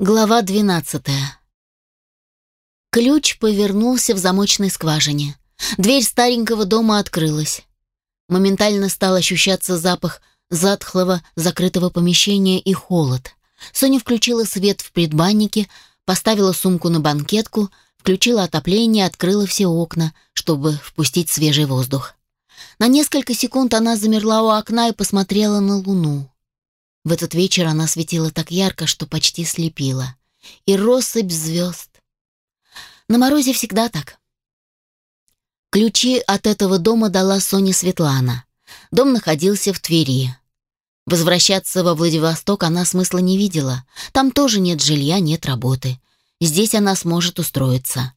Глава 12. Ключ повернулся в замочной скважине. Дверь старенького дома открылась. Моментально стал ощущаться запах затхлого закрытого помещения и холод. Соня включила свет в предбаннике, поставила сумку на банкетку, включила отопление, открыла все окна, чтобы впустить свежий воздух. На несколько секунд она замерла у окна и посмотрела на луну. В этот вечер она светила так ярко, что почти слепила. И россыпь звезд. На морозе всегда так. Ключи от этого дома дала Соне Светлана. Дом находился в Твери. Возвращаться во Владивосток она смысла не видела. Там тоже нет жилья, нет работы. Здесь она сможет устроиться.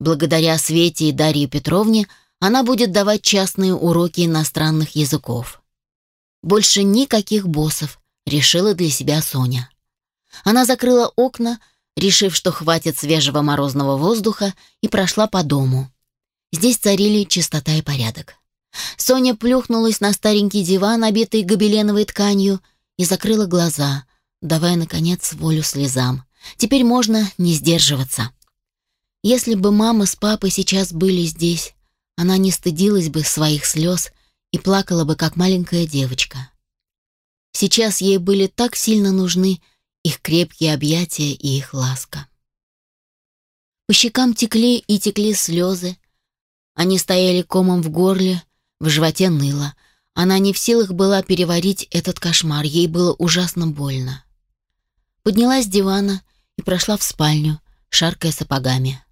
Благодаря Свете и Дарье Петровне она будет давать частные уроки иностранных языков. Больше никаких боссов, решила для себя Соня. Она закрыла окна, решив, что хватит свежего морозного воздуха, и прошла по дому. Здесь царили чистота и порядок. Соня плюхнулась на старенький диван, обитый гобеленовой тканью, и закрыла глаза, давая, наконец, волю слезам. Теперь можно не сдерживаться. Если бы мама с папой сейчас были здесь, она не стыдилась бы своих слез и плакала бы, как маленькая девочка. Сейчас ей были так сильно нужны их крепкие объятия и их ласка. По щекам текли и текли слезы. Они стояли комом в горле, в животе ныло. Она не в силах была переварить этот кошмар, ей было ужасно больно. Поднялась с дивана и прошла в спальню, шаркая сапогами.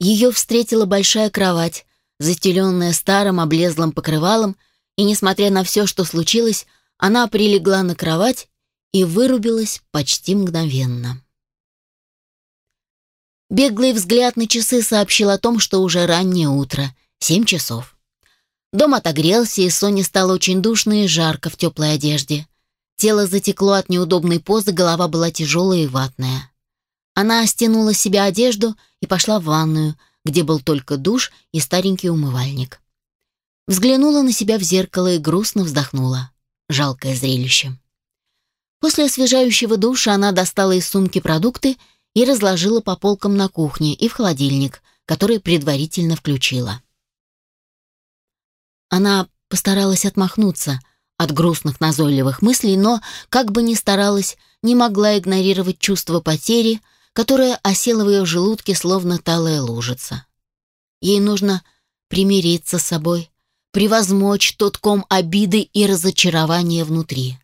Ее встретила большая кровать, застеленная старым облезлым покрывалом, и, несмотря на все, что случилось, она прилегла на кровать и вырубилась почти мгновенно. Беглый взгляд на часы сообщил о том, что уже раннее утро, семь часов. Дом отогрелся, и Соне стало очень душно и жарко в теплой одежде. Тело затекло от неудобной позы, голова была тяжелая и ватная. Она стянула с себя одежду и пошла в ванную, где был только душ и старенький умывальник. Взглянула на себя в зеркало и грустно вздохнула. Жалкое зрелище. После освежающего душа она достала из сумки продукты и разложила по полкам на кухне и в холодильник, который предварительно включила. Она постаралась отмахнуться от грустных назойливых мыслей, но, как бы ни старалась, не могла игнорировать чувство потери, которое осело в ее желудке, словно талая лужица. Ей нужно примириться с собой, превозмочь тот ком обиды и разочарования внутри.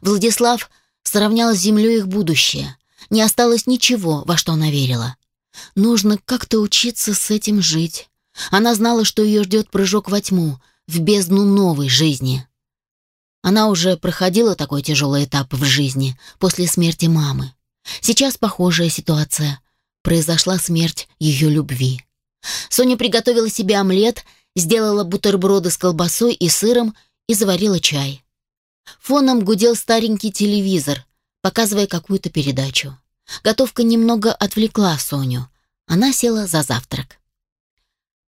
Владислав сравнял с землей их будущее. Не осталось ничего, во что она верила. Нужно как-то учиться с этим жить. Она знала, что ее ждет прыжок во тьму, в бездну новой жизни. Она уже проходила такой тяжелый этап в жизни после смерти мамы. Сейчас похожая ситуация. Произошла смерть ее любви. Соня приготовила себе омлет сделала бутерброды с колбасой и сыром и заварила чай. Фоном гудел старенький телевизор, показывая какую-то передачу. Готовка немного отвлекла Соню. Она села за завтрак.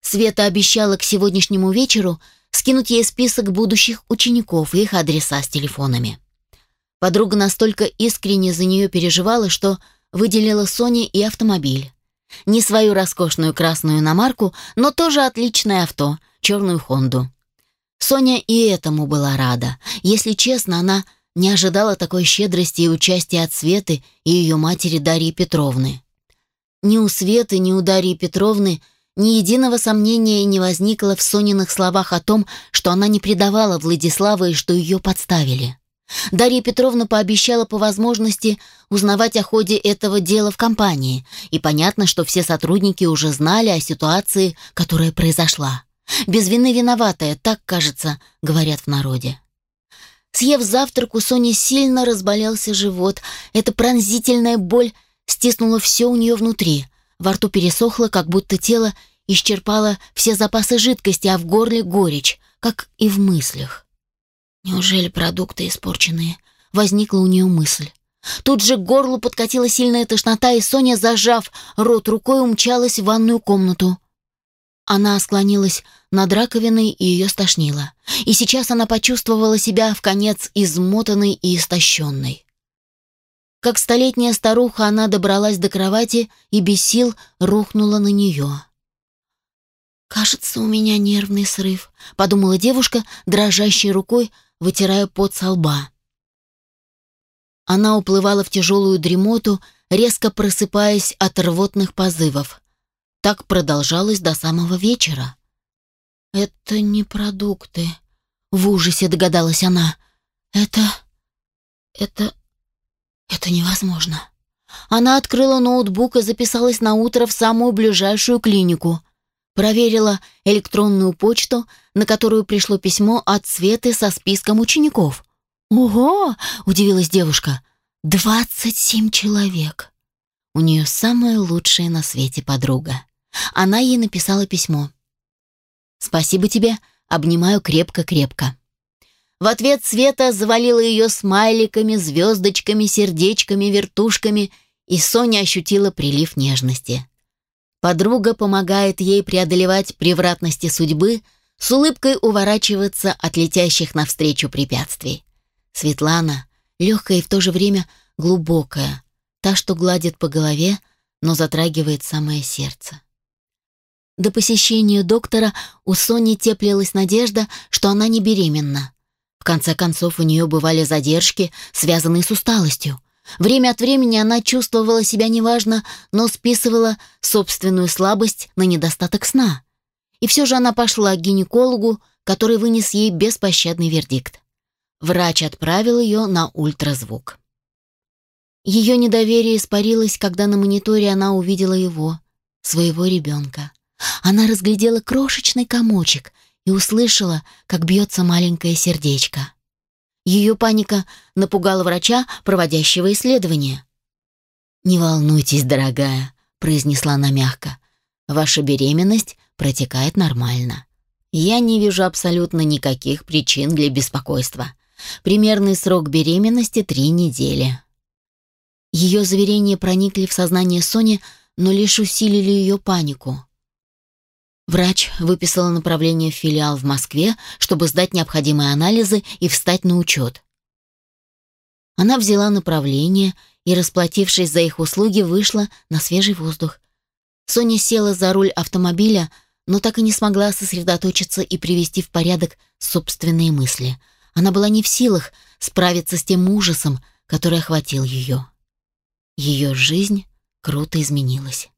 Света обещала к сегодняшнему вечеру скинуть ей список будущих учеников и их адреса с телефонами. Подруга настолько искренне за нее переживала, что выделила Соне и автомобиль. Не свою роскошную красную иномарку, но тоже отличное авто, черную Хонду. Соня и этому была рада. Если честно, она не ожидала такой щедрости и участия от Светы и ее матери Дарьи Петровны. Ни у Светы, ни у Дарьи Петровны ни единого сомнения не возникло в Сониных словах о том, что она не предавала Владислава и что ее подставили. Дарья Петровна пообещала по возможности узнавать о ходе этого дела в компании, и понятно, что все сотрудники уже знали о ситуации, которая произошла. Без вины виноватая, так, кажется, говорят в народе. Съев завтрак, у Сони сильно разболелся живот. Эта пронзительная боль стиснула все у нее внутри. Во рту пересохло, как будто тело исчерпало все запасы жидкости, а в горле горечь, как и в мыслях. Неужели продукты испорченные? Возникла у нее мысль. Тут же к горлу подкатила сильная тошнота, и Соня, зажав рот рукой, умчалась в ванную комнату. Она склонилась над раковиной и ее стошнило. И сейчас она почувствовала себя в конец измотанной и истощенной. как столетняя старуха, она добралась до кровати и без сил рухнула на нее. «Кажется, у меня нервный срыв», — подумала девушка, дрожащей рукой, вытирая пот со лба. Она уплывала в тяжелую дремоту, резко просыпаясь от рвотных позывов. Так продолжалось до самого вечера. «Это не продукты», — в ужасе догадалась она. «Это... это... это невозможно». Она открыла ноутбук и записалась на утро в самую ближайшую клинику. Проверила электронную почту, на которую пришло письмо от Светы со списком учеников. «Ого!» — удивилась девушка. «Двадцать семь человек!» У нее самая лучшая на свете подруга. Она ей написала письмо. «Спасибо тебе, обнимаю крепко-крепко». В ответ Света завалила ее смайликами, звездочками, сердечками, вертушками, и Соня ощутила прилив нежности. Подруга помогает ей преодолевать превратности судьбы, с улыбкой уворачиваться от летящих навстречу препятствий. Светлана, легкая и в то же время глубокая, та, что гладит по голове, но затрагивает самое сердце. До посещения доктора у Сони теплилась надежда, что она не беременна. В конце концов, у нее бывали задержки, связанные с усталостью. Время от времени она чувствовала себя неважно, но списывала собственную слабость на недостаток сна. И все же она пошла к гинекологу, который вынес ей беспощадный вердикт. Врач отправил ее на ультразвук. Ее недоверие испарилось, когда на мониторе она увидела его, своего ребенка. Она разглядела крошечный комочек и услышала, как бьется маленькое сердечко. Ее паника напугала врача, проводящего исследование. «Не волнуйтесь, дорогая», — произнесла она мягко. «Ваша беременность протекает нормально. Я не вижу абсолютно никаких причин для беспокойства. Примерный срок беременности — три недели. Ее заверения проникли в сознание Сони, но лишь усилили ее панику. Врач выписала направление в филиал в Москве, чтобы сдать необходимые анализы и встать на учет. Она взяла направление и, расплатившись за их услуги, вышла на свежий воздух. Соня села за руль автомобиля, но так и не смогла сосредоточиться и привести в порядок собственные мысли — она была не в силах справиться с тем ужасом, который охватил ее. Ее жизнь круто изменилась.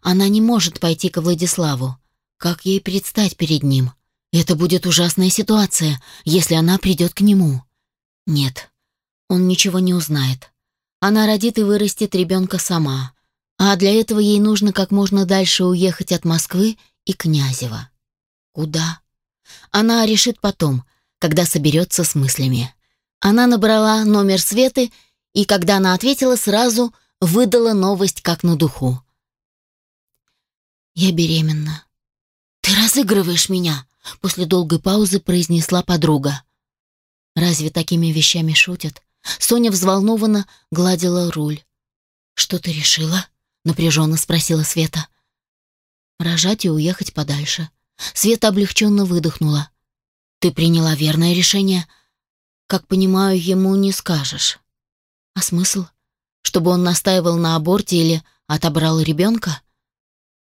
Она не может пойти к Владиславу. Как ей предстать перед ним? Это будет ужасная ситуация, если она придет к нему. Нет, он ничего не узнает. Она родит и вырастет ребенка сама. А для этого ей нужно как можно дальше уехать от Москвы и Князева. Куда? Она решит потом, когда соберется с мыслями. Она набрала номер Светы, и когда она ответила, сразу выдала новость как на духу. «Я беременна». «Ты разыгрываешь меня», — после долгой паузы произнесла подруга. «Разве такими вещами шутят?» Соня взволнованно гладила руль. «Что ты решила?» — напряженно спросила Света. «Рожать и уехать подальше». Света облегченно выдохнула. Ты приняла верное решение. Как понимаю, ему не скажешь. А смысл? Чтобы он настаивал на аборте или отобрал ребенка?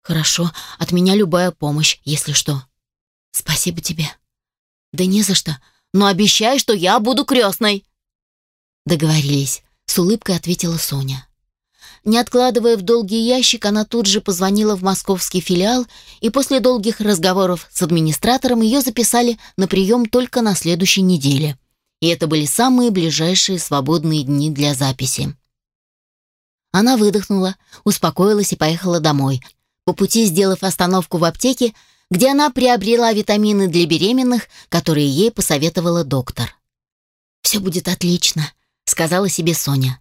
Хорошо, от меня любая помощь, если что. Спасибо тебе. Да не за что. Но обещай, что я буду крестной. Договорились, с улыбкой ответила Соня. Не откладывая в долгий ящик, она тут же позвонила в московский филиал, и после долгих разговоров с администратором ее записали на прием только на следующей неделе. И это были самые ближайшие свободные дни для записи. Она выдохнула, успокоилась и поехала домой, по пути сделав остановку в аптеке, где она приобрела витамины для беременных, которые ей посоветовала доктор. «Все будет отлично», — сказала себе Соня.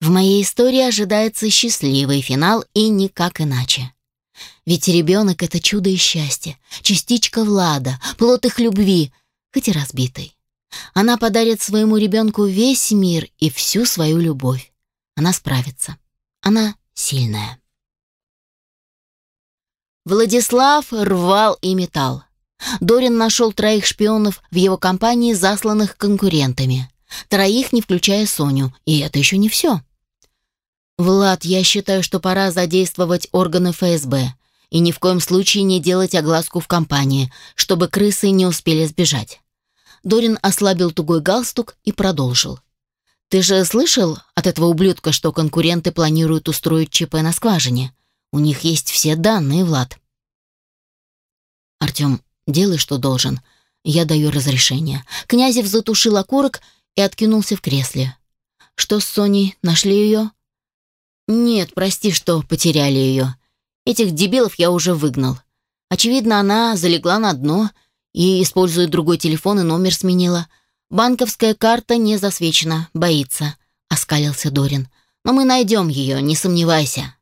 В моей истории ожидается счастливый финал и никак иначе. Ведь ребенок — это чудо и счастье, частичка Влада, плод их любви, хоть и разбитый. Она подарит своему ребенку весь мир и всю свою любовь. Она справится. Она сильная. Владислав рвал и метал. Дорин нашел троих шпионов в его компании, засланных конкурентами. Троих, не включая Соню, и это еще не все. «Влад, я считаю, что пора задействовать органы ФСБ и ни в коем случае не делать огласку в компании, чтобы крысы не успели сбежать». Дорин ослабил тугой галстук и продолжил. «Ты же слышал от этого ублюдка, что конкуренты планируют устроить ЧП на скважине? У них есть все данные, Влад». «Артем, делай, что должен. Я даю разрешение». Князев затушил окурок и откинулся в кресле. «Что с Соней? Нашли ее?» «Нет, прости, что потеряли ее. Этих дебилов я уже выгнал. Очевидно, она залегла на дно и, используя другой телефон, и номер сменила. Банковская карта не засвечена, боится», — оскалился Дорин. «Но мы найдем ее, не сомневайся».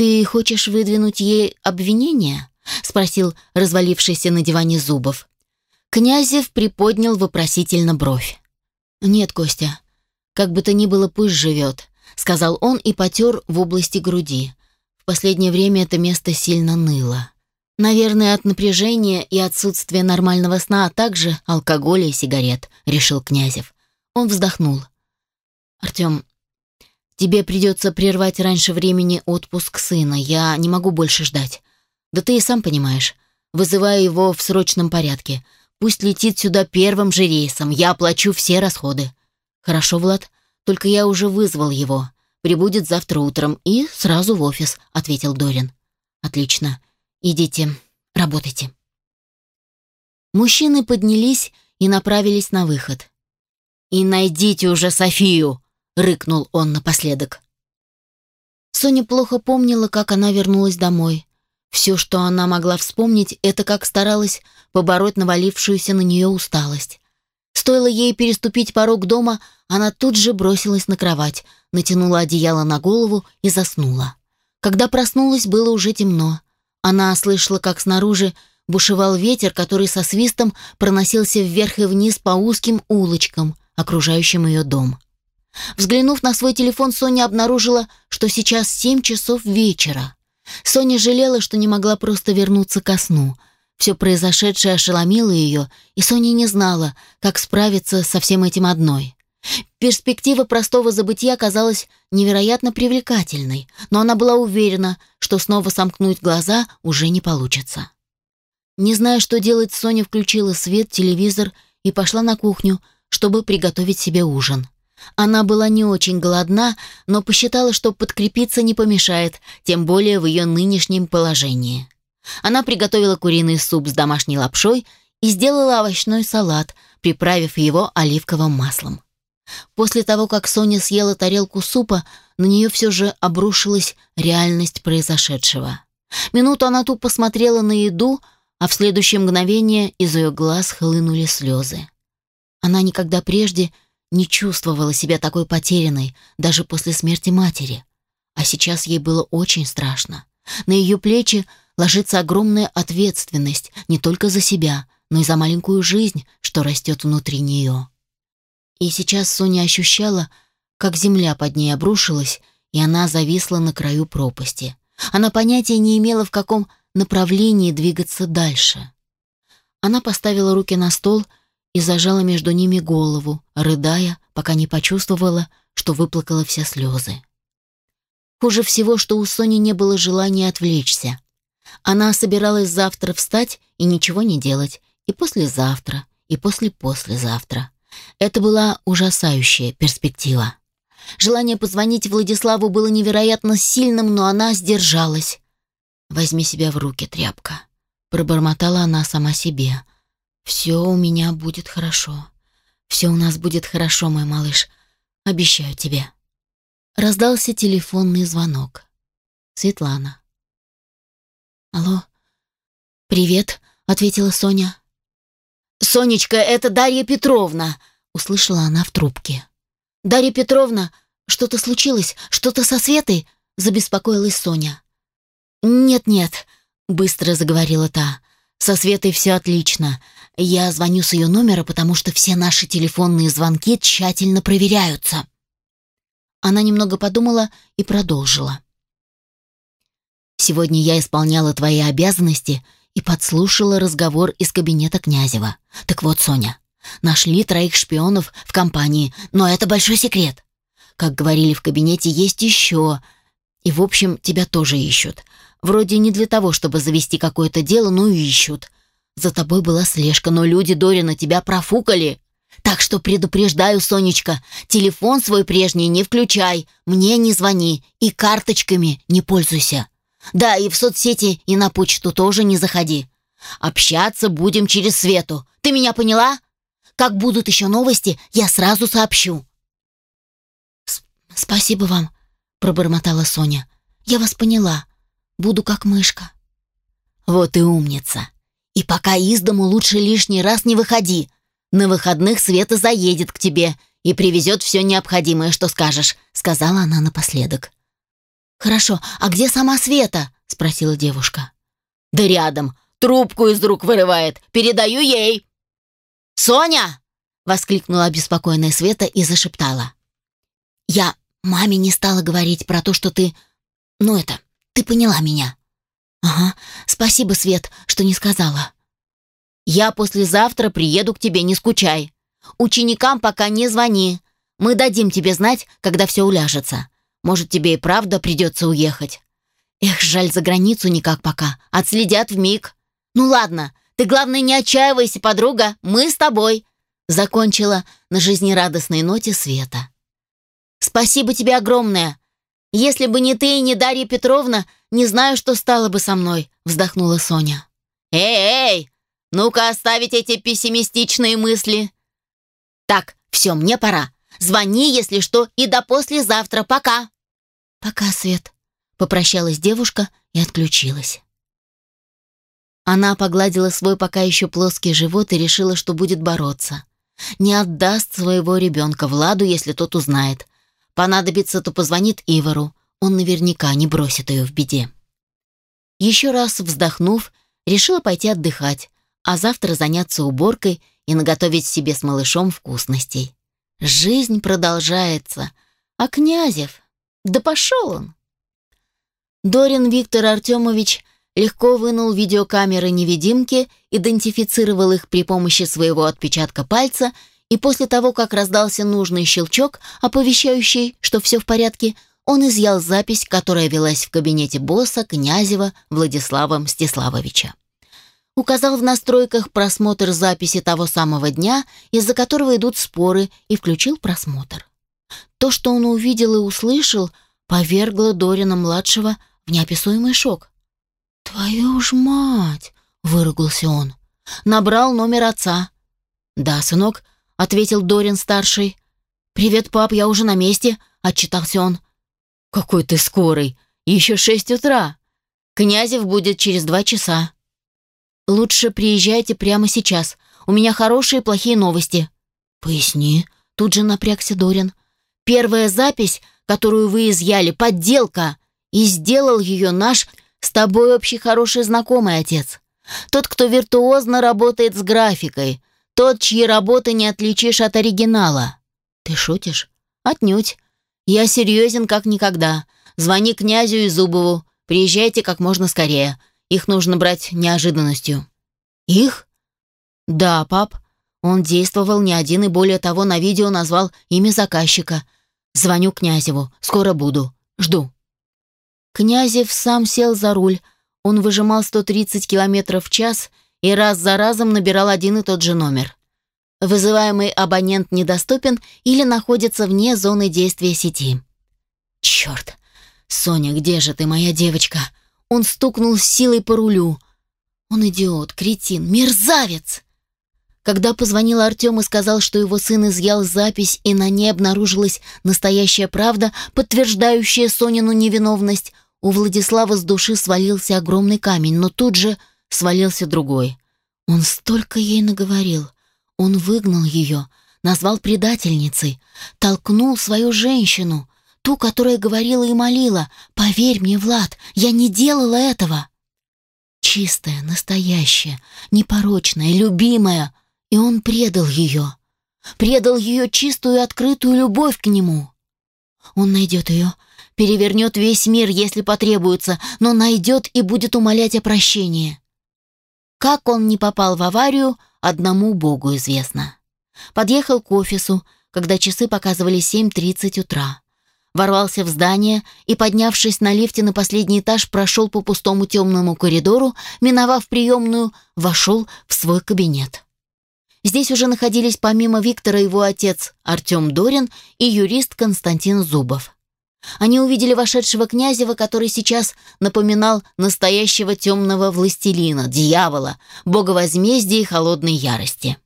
«Ты хочешь выдвинуть ей обвинение?» — спросил развалившийся на диване Зубов. Князев приподнял вопросительно бровь. «Нет, Костя, как бы то ни было, пусть живет сказал он и потер в области груди. В последнее время это место сильно ныло. Наверное, от напряжения и отсутствия нормального сна, а также алкоголя и сигарет, решил Князев. Он вздохнул. Артем, тебе придется прервать раньше времени отпуск сына. Я не могу больше ждать. Да ты и сам понимаешь. Вызываю его в срочном порядке. Пусть летит сюда первым же рейсом. Я оплачу все расходы. Хорошо, Влад? Только я уже вызвал его. Прибудет завтра утром и сразу в офис», — ответил Дорин. «Отлично. Идите, работайте». Мужчины поднялись и направились на выход. «И найдите уже Софию!» — рыкнул он напоследок. Соня плохо помнила, как она вернулась домой. Все, что она могла вспомнить, это как старалась побороть навалившуюся на нее усталость. Стоило ей переступить порог дома, она тут же бросилась на кровать, натянула одеяло на голову и заснула. Когда проснулась, было уже темно. Она слышала, как снаружи бушевал ветер, который со свистом проносился вверх и вниз по узким улочкам, окружающим ее дом. Взглянув на свой телефон, Соня обнаружила, что сейчас семь часов вечера. Соня жалела, что не могла просто вернуться ко сну — все произошедшее ошеломило ее, и Соня не знала, как справиться со всем этим одной. Перспектива простого забытия казалась невероятно привлекательной, но она была уверена, что снова сомкнуть глаза уже не получится. Не зная, что делать, Соня включила свет, телевизор и пошла на кухню, чтобы приготовить себе ужин. Она была не очень голодна, но посчитала, что подкрепиться не помешает, тем более в ее нынешнем положении. Она приготовила куриный суп с домашней лапшой и сделала овощной салат, приправив его оливковым маслом. После того, как Соня съела тарелку супа, на нее все же обрушилась реальность произошедшего. Минуту она тупо смотрела на еду, а в следующее мгновение из ее глаз хлынули слезы. Она никогда прежде не чувствовала себя такой потерянной, даже после смерти матери. А сейчас ей было очень страшно. На ее плечи ложится огромная ответственность не только за себя, но и за маленькую жизнь, что растет внутри нее. И сейчас Соня ощущала, как земля под ней обрушилась, и она зависла на краю пропасти. Она понятия не имела, в каком направлении двигаться дальше. Она поставила руки на стол и зажала между ними голову, рыдая, пока не почувствовала, что выплакала все слезы. Хуже всего, что у Сони не было желания отвлечься. Она собиралась завтра встать и ничего не делать, и послезавтра, и после-послезавтра. Это была ужасающая перспектива. Желание позвонить Владиславу было невероятно сильным, но она сдержалась. «Возьми себя в руки, тряпка», — пробормотала она сама себе. «Все у меня будет хорошо. Все у нас будет хорошо, мой малыш. Обещаю тебе». Раздался телефонный звонок. Светлана. «Алло?» «Привет», — ответила Соня. «Сонечка, это Дарья Петровна», — услышала она в трубке. «Дарья Петровна, что-то случилось? Что-то со Светой?» — забеспокоилась Соня. «Нет-нет», — быстро заговорила та. «Со Светой все отлично. Я звоню с ее номера, потому что все наши телефонные звонки тщательно проверяются». Она немного подумала и продолжила. Сегодня я исполняла твои обязанности и подслушала разговор из кабинета Князева. Так вот, Соня, нашли троих шпионов в компании, но это большой секрет. Как говорили в кабинете, есть еще. И, в общем, тебя тоже ищут. Вроде не для того, чтобы завести какое-то дело, но ищут. За тобой была слежка, но люди Дорина тебя профукали. Так что предупреждаю, Сонечка, телефон свой прежний не включай, мне не звони и карточками не пользуйся. Да, и в соцсети, и на почту тоже не заходи. Общаться будем через Свету. Ты меня поняла? Как будут еще новости, я сразу сообщу. «Спасибо вам», — пробормотала Соня. «Я вас поняла. Буду как мышка». «Вот и умница. И пока из дому лучше лишний раз не выходи. На выходных Света заедет к тебе и привезет все необходимое, что скажешь», — сказала она напоследок. «Хорошо, а где сама Света?» — спросила девушка. «Да рядом. Трубку из рук вырывает. Передаю ей». «Соня!» — воскликнула обеспокоенная Света и зашептала. «Я маме не стала говорить про то, что ты... Ну это, ты поняла меня». «Ага, спасибо, Свет, что не сказала». «Я послезавтра приеду к тебе, не скучай. Ученикам пока не звони. Мы дадим тебе знать, когда все уляжется. Может, тебе и правда придется уехать. Эх, жаль, за границу никак пока. Отследят в миг. Ну ладно, ты, главное, не отчаивайся, подруга. Мы с тобой. Закончила на жизнерадостной ноте Света. Спасибо тебе огромное. Если бы не ты и не Дарья Петровна, не знаю, что стало бы со мной, вздохнула Соня. Эй, эй, ну-ка оставить эти пессимистичные мысли. Так, все, мне пора. Звони, если что, и до послезавтра. Пока!» «Пока, Свет», — попрощалась девушка и отключилась. Она погладила свой пока еще плоский живот и решила, что будет бороться. Не отдаст своего ребенка Владу, если тот узнает. Понадобится, то позвонит Ивару. Он наверняка не бросит ее в беде. Еще раз вздохнув, решила пойти отдыхать, а завтра заняться уборкой и наготовить себе с малышом вкусностей. Жизнь продолжается. А Князев? Да пошел он. Дорин Виктор Артемович легко вынул видеокамеры-невидимки, идентифицировал их при помощи своего отпечатка пальца и после того, как раздался нужный щелчок, оповещающий, что все в порядке, он изъял запись, которая велась в кабинете босса Князева Владислава Мстиславовича указал в настройках просмотр записи того самого дня, из-за которого идут споры, и включил просмотр. То, что он увидел и услышал, повергло Дорина-младшего в неописуемый шок. «Твою ж мать!» — выругался он. Набрал номер отца. «Да, сынок», — ответил Дорин-старший. «Привет, пап, я уже на месте», — отчитался он. «Какой ты скорый! Еще шесть утра. Князев будет через два часа». «Лучше приезжайте прямо сейчас. У меня хорошие и плохие новости». «Поясни», — тут же напрягся Дорин. «Первая запись, которую вы изъяли, подделка, и сделал ее наш с тобой общий хороший знакомый отец. Тот, кто виртуозно работает с графикой, тот, чьи работы не отличишь от оригинала». «Ты шутишь?» «Отнюдь. Я серьезен как никогда. Звони князю и Зубову. Приезжайте как можно скорее. Их нужно брать неожиданностью». «Их?» «Да, пап. Он действовал не один и более того на видео назвал имя заказчика. Звоню Князеву. Скоро буду. Жду». Князев сам сел за руль. Он выжимал 130 км в час и раз за разом набирал один и тот же номер. Вызываемый абонент недоступен или находится вне зоны действия сети. «Черт! Соня, где же ты, моя девочка?» Он стукнул силой по рулю. Он идиот, кретин, мерзавец! Когда позвонил Артем и сказал, что его сын изъял запись, и на ней обнаружилась настоящая правда, подтверждающая Сонину невиновность, у Владислава с души свалился огромный камень, но тут же свалился другой. Он столько ей наговорил. Он выгнал ее, назвал предательницей, толкнул свою женщину, Ту, которая говорила и молила. «Поверь мне, Влад, я не делала этого!» Чистая, настоящая, непорочная, любимая. И он предал ее. Предал ее чистую и открытую любовь к нему. Он найдет ее, перевернет весь мир, если потребуется, но найдет и будет умолять о прощении. Как он не попал в аварию, одному Богу известно. Подъехал к офису, когда часы показывали 7.30 утра. ворвался в здание и, поднявшись на лифте на последний этаж, прошел по пустому темному коридору, миновав приемную, вошел в свой кабинет. Здесь уже находились помимо Виктора его отец Артем Дорин и юрист Константин Зубов. Они увидели вошедшего Князева, который сейчас напоминал настоящего темного властелина, дьявола, бога возмездия и холодной ярости.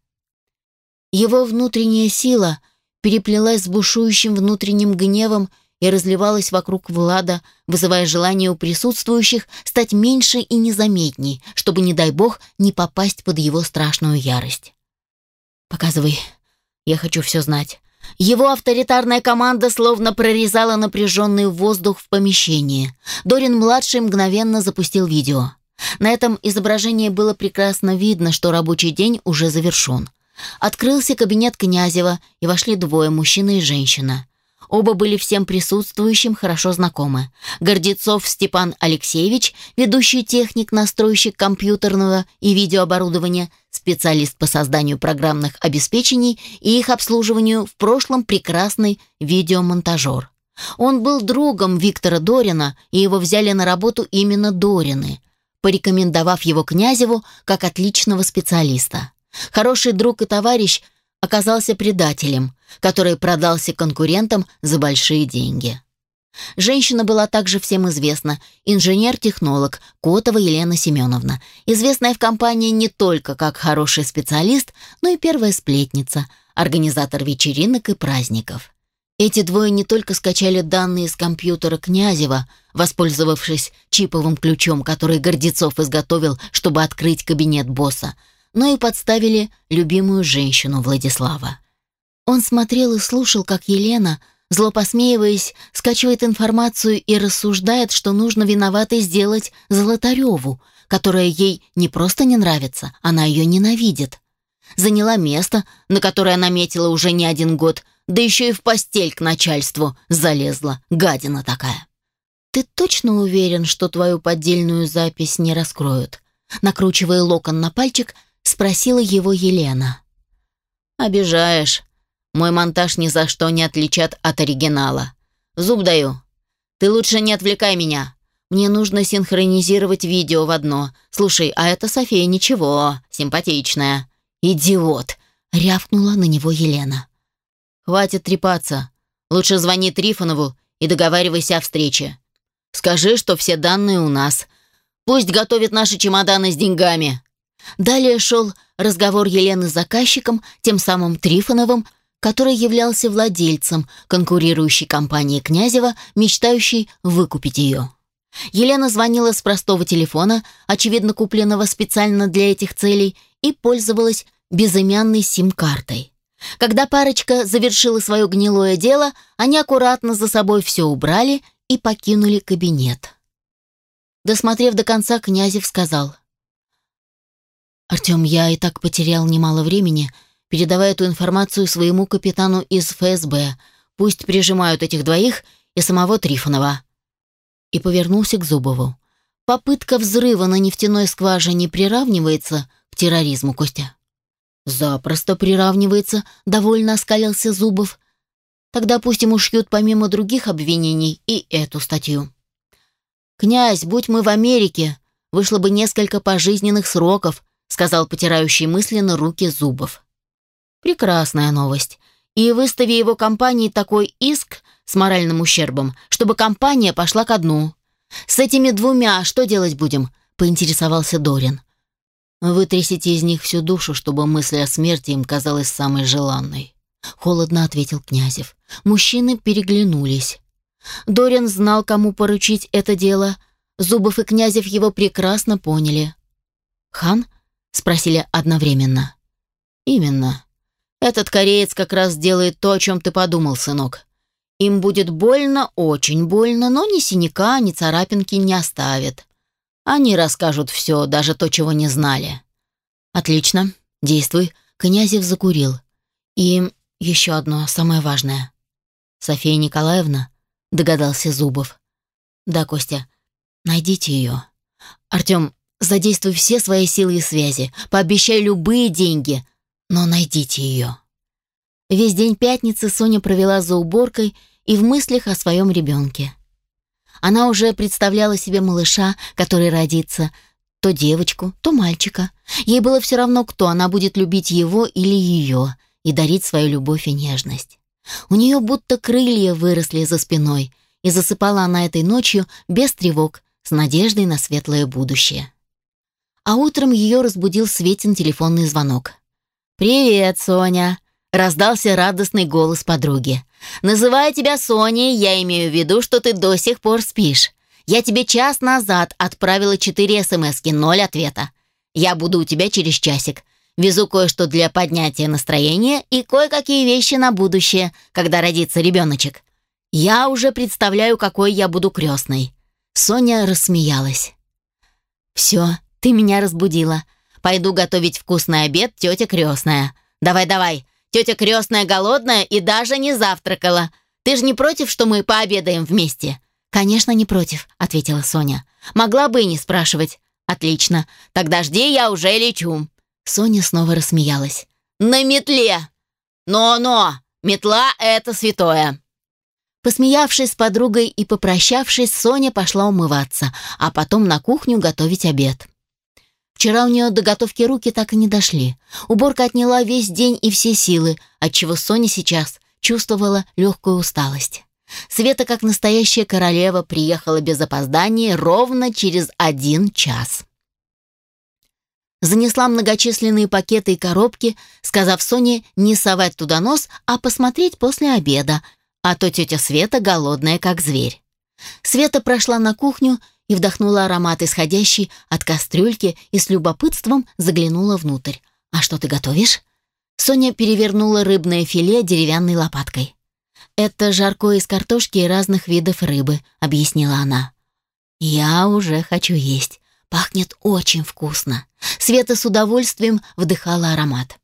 Его внутренняя сила переплелась с бушующим внутренним гневом и разливалась вокруг Влада, вызывая желание у присутствующих стать меньше и незаметней, чтобы, не дай бог, не попасть под его страшную ярость. «Показывай. Я хочу все знать». Его авторитарная команда словно прорезала напряженный воздух в помещении. Дорин-младший мгновенно запустил видео. На этом изображении было прекрасно видно, что рабочий день уже завершен. Открылся кабинет Князева, и вошли двое, мужчина и женщина. Оба были всем присутствующим хорошо знакомы. Гордецов Степан Алексеевич, ведущий техник, настройщик компьютерного и видеооборудования, специалист по созданию программных обеспечений и их обслуживанию, в прошлом прекрасный видеомонтажер. Он был другом Виктора Дорина, и его взяли на работу именно Дорины, порекомендовав его Князеву как отличного специалиста. Хороший друг и товарищ оказался предателем, который продался конкурентам за большие деньги. Женщина была также всем известна, инженер-технолог Котова Елена Семеновна, известная в компании не только как хороший специалист, но и первая сплетница, организатор вечеринок и праздников. Эти двое не только скачали данные с компьютера Князева, воспользовавшись чиповым ключом, который Гордецов изготовил, чтобы открыть кабинет босса, но и подставили любимую женщину Владислава. Он смотрел и слушал, как Елена, зло посмеиваясь, скачивает информацию и рассуждает, что нужно виноватой сделать Золотареву, которая ей не просто не нравится, она ее ненавидит. Заняла место, на которое наметила уже не один год, да еще и в постель к начальству залезла, гадина такая. «Ты точно уверен, что твою поддельную запись не раскроют?» Накручивая локон на пальчик, спросила его Елена. «Обижаешь. Мой монтаж ни за что не отличат от оригинала. Зуб даю. Ты лучше не отвлекай меня. Мне нужно синхронизировать видео в одно. Слушай, а это София ничего, симпатичная. Идиот!» — рявкнула на него Елена. «Хватит трепаться. Лучше звони Трифонову и договаривайся о встрече. Скажи, что все данные у нас. Пусть готовит наши чемоданы с деньгами. Далее шел разговор Елены с заказчиком, тем самым Трифоновым, который являлся владельцем конкурирующей компании Князева, мечтающей выкупить ее. Елена звонила с простого телефона, очевидно купленного специально для этих целей, и пользовалась безымянной сим-картой. Когда парочка завершила свое гнилое дело, они аккуратно за собой все убрали и покинули кабинет. Досмотрев до конца, Князев сказал — «Артем, я и так потерял немало времени, передавая эту информацию своему капитану из ФСБ. Пусть прижимают этих двоих и самого Трифонова». И повернулся к Зубову. «Попытка взрыва на нефтяной скважине приравнивается к терроризму, Костя?» «Запросто приравнивается», — довольно оскалился Зубов. «Тогда пусть ему шьют помимо других обвинений и эту статью». «Князь, будь мы в Америке, вышло бы несколько пожизненных сроков», сказал потирающий мысленно руки Зубов. Прекрасная новость. И выстави его компании такой иск с моральным ущербом, чтобы компания пошла ко дну. С этими двумя что делать будем? поинтересовался Дорин. Вытрясите из них всю душу, чтобы мысль о смерти им казалась самой желанной. Холодно ответил Князев. Мужчины переглянулись. Дорин знал, кому поручить это дело. Зубов и Князев его прекрасно поняли. Хан спросили одновременно. Именно. Этот кореец как раз делает то, о чем ты подумал, сынок. Им будет больно, очень больно, но ни синяка, ни царапинки не оставит. Они расскажут все, даже то, чего не знали. Отлично, действуй. Князев закурил. И еще одно, самое важное. София Николаевна, догадался Зубов. Да, Костя, найдите ее. Артем, Задействуй все свои силы и связи, пообещай любые деньги, но найдите ее. Весь день пятницы Соня провела за уборкой и в мыслях о своем ребенке. Она уже представляла себе малыша, который родится, то девочку, то мальчика. Ей было все равно, кто она будет любить его или ее и дарить свою любовь и нежность. У нее будто крылья выросли за спиной, и засыпала она этой ночью без тревог, с надеждой на светлое будущее. А утром ее разбудил Светин телефонный звонок. «Привет, Соня!» — раздался радостный голос подруги. «Называя тебя Соней, я имею в виду, что ты до сих пор спишь. Я тебе час назад отправила четыре СМСки, ноль ответа. Я буду у тебя через часик. Везу кое-что для поднятия настроения и кое-какие вещи на будущее, когда родится ребеночек. Я уже представляю, какой я буду крестной». Соня рассмеялась. «Все, ты меня разбудила. Пойду готовить вкусный обед, тетя крестная. Давай-давай, тетя крестная голодная и даже не завтракала. Ты же не против, что мы пообедаем вместе?» «Конечно, не против», — ответила Соня. «Могла бы и не спрашивать». «Отлично. Тогда жди, я уже лечу». Соня снова рассмеялась. «На метле!» «Но-но! Метла — это святое!» Посмеявшись с подругой и попрощавшись, Соня пошла умываться, а потом на кухню готовить обед. Вчера у нее до готовки руки так и не дошли. Уборка отняла весь день и все силы, отчего Соня сейчас чувствовала легкую усталость. Света, как настоящая королева, приехала без опоздания ровно через один час. Занесла многочисленные пакеты и коробки, сказав Соне не совать туда нос, а посмотреть после обеда, а то тетя Света голодная, как зверь. Света прошла на кухню и вдохнула аромат, исходящий от кастрюльки, и с любопытством заглянула внутрь. «А что ты готовишь?» Соня перевернула рыбное филе деревянной лопаткой. «Это жаркое из картошки и разных видов рыбы», — объяснила она. «Я уже хочу есть. Пахнет очень вкусно». Света с удовольствием вдыхала аромат.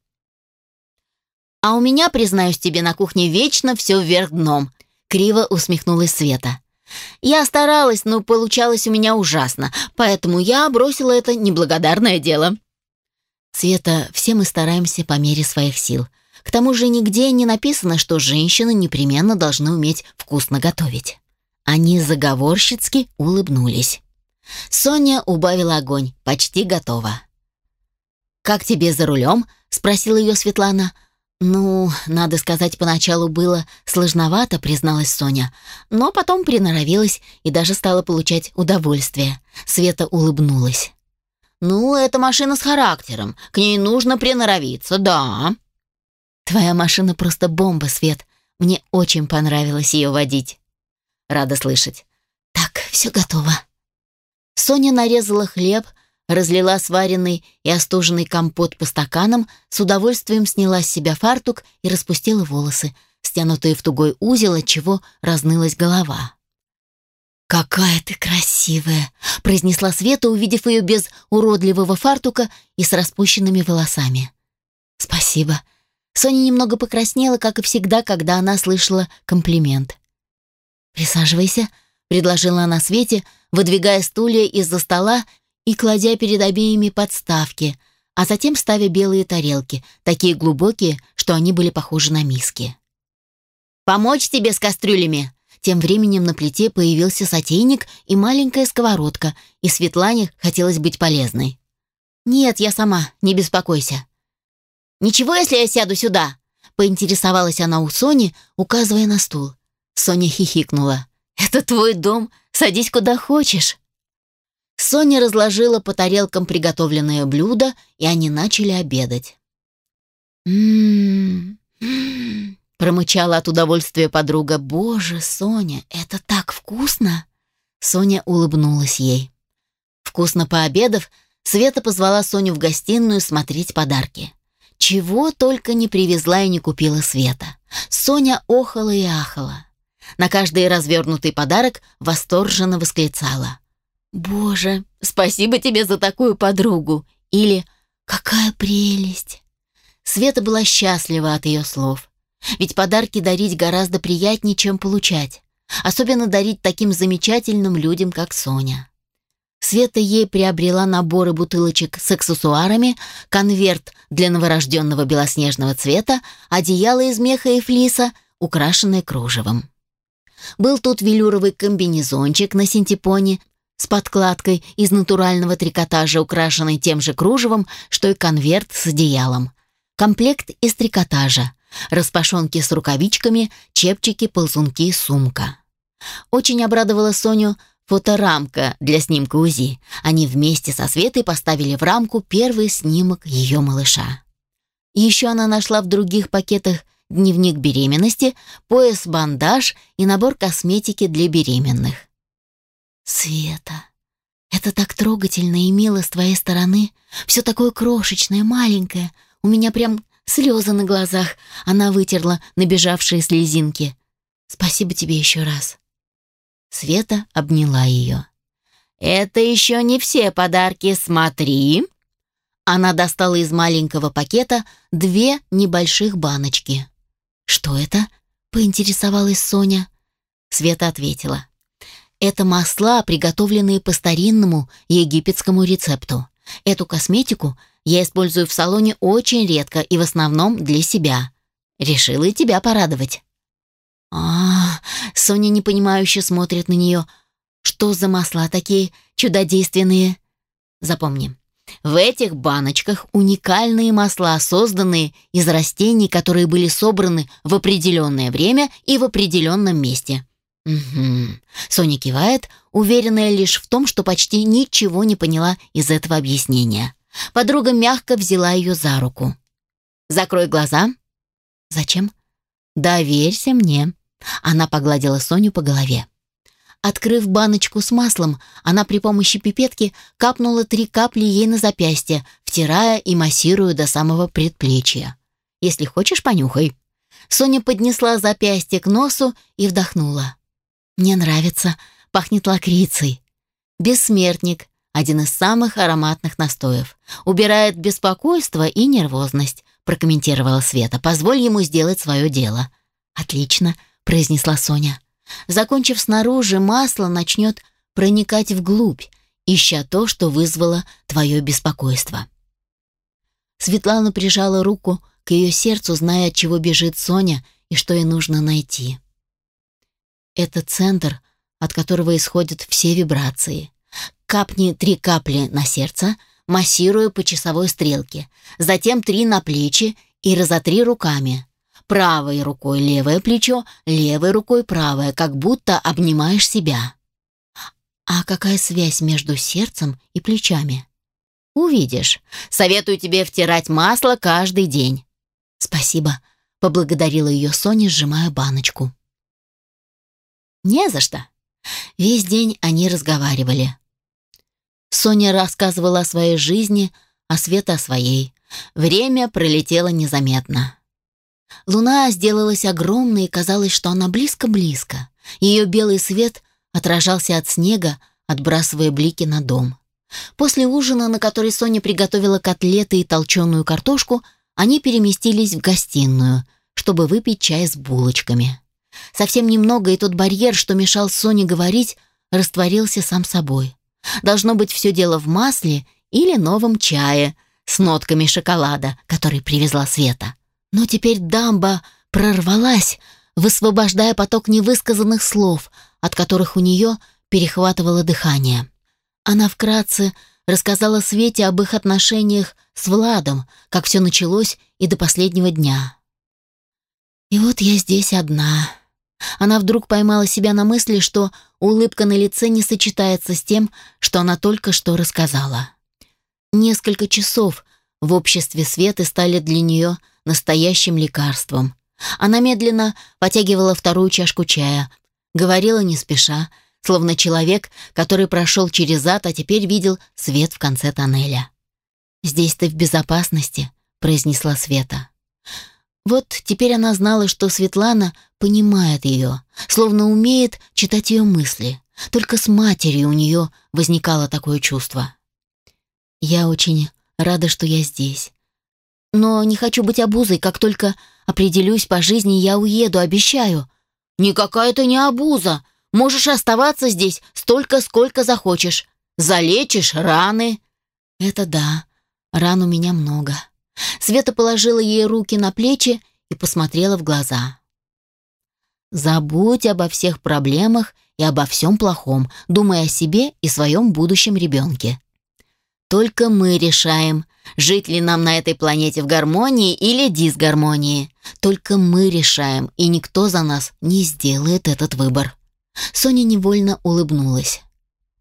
«А у меня, признаюсь тебе, на кухне вечно все вверх дном», — криво усмехнулась Света. Я старалась, но получалось у меня ужасно, поэтому я бросила это неблагодарное дело. Света, все мы стараемся по мере своих сил. К тому же нигде не написано, что женщины непременно должны уметь вкусно готовить. Они заговорщицки улыбнулись. Соня убавила огонь, почти готова. «Как тебе за рулем?» — спросила ее Светлана. «Ну, надо сказать, поначалу было сложновато», — призналась Соня. Но потом приноровилась и даже стала получать удовольствие. Света улыбнулась. «Ну, это машина с характером. К ней нужно приноровиться, да». «Твоя машина просто бомба, Свет. Мне очень понравилось ее водить». «Рада слышать». «Так, все готово». Соня нарезала хлеб, разлила сваренный и остуженный компот по стаканам, с удовольствием сняла с себя фартук и распустила волосы, стянутые в тугой узел, от чего разнылась голова. «Какая ты красивая!» — произнесла Света, увидев ее без уродливого фартука и с распущенными волосами. «Спасибо». Соня немного покраснела, как и всегда, когда она слышала комплимент. «Присаживайся», — предложила она Свете, выдвигая стулья из-за стола и кладя перед обеими подставки, а затем ставя белые тарелки, такие глубокие, что они были похожи на миски. «Помочь тебе с кастрюлями?» Тем временем на плите появился сотейник и маленькая сковородка, и Светлане хотелось быть полезной. «Нет, я сама, не беспокойся». «Ничего, если я сяду сюда?» — поинтересовалась она у Сони, указывая на стул. Соня хихикнула. «Это твой дом, садись куда хочешь». Соня разложила по тарелкам приготовленное блюдо, и они начали обедать. «М-м-м», промычала от удовольствия подруга. «Боже, Соня, это так вкусно!» Соня улыбнулась ей. Вкусно пообедав, Света позвала Соню в гостиную смотреть подарки. Чего только не привезла и не купила Света. Соня охала и ахала. На каждый развернутый подарок восторженно восклицала. «Боже, спасибо тебе за такую подругу!» Или «Какая прелесть!» Света была счастлива от ее слов. Ведь подарки дарить гораздо приятнее, чем получать. Особенно дарить таким замечательным людям, как Соня. Света ей приобрела наборы бутылочек с аксессуарами, конверт для новорожденного белоснежного цвета, одеяло из меха и флиса, украшенное кружевом. Был тут велюровый комбинезончик на синтепоне с подкладкой из натурального трикотажа, украшенный тем же кружевом, что и конверт с одеялом. Комплект из трикотажа. Распашонки с рукавичками, чепчики, ползунки, сумка. Очень обрадовала Соню фоторамка для снимка УЗИ. Они вместе со Светой поставили в рамку первый снимок ее малыша. Еще она нашла в других пакетах дневник беременности, пояс-бандаж и набор косметики для беременных. «Света, это так трогательно и мило с твоей стороны. Все такое крошечное, маленькое. У меня прям слезы на глазах». Она вытерла набежавшие слезинки. «Спасибо тебе еще раз». Света обняла ее. «Это еще не все подарки, смотри!» Она достала из маленького пакета две небольших баночки. «Что это?» — поинтересовалась Соня. Света ответила. «Это масла, приготовленные по старинному египетскому рецепту. Эту косметику я использую в салоне очень редко и в основном для себя. Решила и тебя порадовать». А, Соня непонимающе смотрит на нее. Что за масла такие чудодейственные? Запомни, в этих баночках уникальные масла, созданные из растений, которые были собраны в определенное время и в определенном месте. Угу. Соня кивает, уверенная лишь в том, что почти ничего не поняла из этого объяснения. Подруга мягко взяла ее за руку. «Закрой глаза». «Зачем?» «Доверься мне». Она погладила Соню по голове. Открыв баночку с маслом, она при помощи пипетки капнула три капли ей на запястье, втирая и массируя до самого предплечья. «Если хочешь, понюхай». Соня поднесла запястье к носу и вдохнула. «Мне нравится, пахнет лакрицей. Бессмертник, один из самых ароматных настоев. Убирает беспокойство и нервозность», прокомментировала Света. «Позволь ему сделать свое дело». «Отлично», произнесла Соня. Закончив снаружи, масло начнет проникать вглубь, ища то, что вызвало твое беспокойство. Светлана прижала руку к ее сердцу, зная, от чего бежит Соня и что ей нужно найти. Это центр, от которого исходят все вибрации. Капни три капли на сердце, массируя по часовой стрелке, затем три на плечи и разотри руками. Правой рукой левое плечо, левой рукой правое, как будто обнимаешь себя. А какая связь между сердцем и плечами? Увидишь. Советую тебе втирать масло каждый день. Спасибо, поблагодарила ее Соня, сжимая баночку. Не за что. Весь день они разговаривали. Соня рассказывала о своей жизни, а Света о своей. Время пролетело незаметно. Луна сделалась огромной, и казалось, что она близко-близко. Ее белый свет отражался от снега, отбрасывая блики на дом. После ужина, на который Соня приготовила котлеты и толченую картошку, они переместились в гостиную, чтобы выпить чай с булочками. Совсем немного, и тот барьер, что мешал Соне говорить, растворился сам собой. Должно быть все дело в масле или новом чае с нотками шоколада, который привезла Света. Но теперь дамба прорвалась, высвобождая поток невысказанных слов, от которых у нее перехватывало дыхание. Она вкратце рассказала Свете об их отношениях с Владом, как все началось и до последнего дня. И вот я здесь одна. Она вдруг поймала себя на мысли, что улыбка на лице не сочетается с тем, что она только что рассказала. Несколько часов в обществе Светы стали для нее настоящим лекарством. Она медленно потягивала вторую чашку чая, говорила не спеша, словно человек, который прошел через ад, а теперь видел свет в конце тоннеля. «Здесь ты в безопасности», — произнесла Света. Вот теперь она знала, что Светлана понимает ее, словно умеет читать ее мысли. Только с матерью у нее возникало такое чувство. «Я очень рада, что я здесь. Но не хочу быть обузой. Как только определюсь по жизни, я уеду, обещаю. Никакая это не обуза. Можешь оставаться здесь столько, сколько захочешь. Залечишь раны. Это да. Ран у меня много. Света положила ей руки на плечи и посмотрела в глаза. Забудь обо всех проблемах и обо всем плохом, думай о себе и своем будущем ребенке. Только мы решаем, жить ли нам на этой планете в гармонии или дисгармонии. Только мы решаем, и никто за нас не сделает этот выбор. Соня невольно улыбнулась.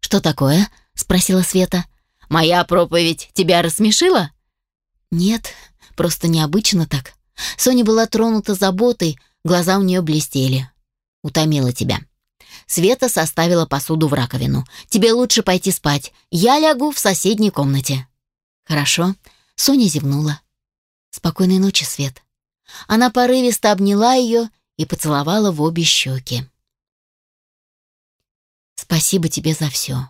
«Что такое?» — спросила Света. «Моя проповедь тебя рассмешила?» «Нет, просто необычно так». Соня была тронута заботой, глаза у нее блестели. «Утомила тебя». Света составила посуду в раковину. «Тебе лучше пойти спать. Я лягу в соседней комнате». «Хорошо». Соня зевнула. «Спокойной ночи, Свет». Она порывисто обняла ее и поцеловала в обе щеки. «Спасибо тебе за все».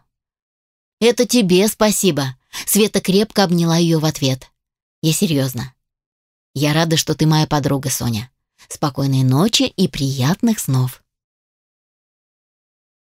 «Это тебе спасибо». Света крепко обняла ее в ответ. «Я серьезно. Я рада, что ты моя подруга, Соня. Спокойной ночи и приятных снов».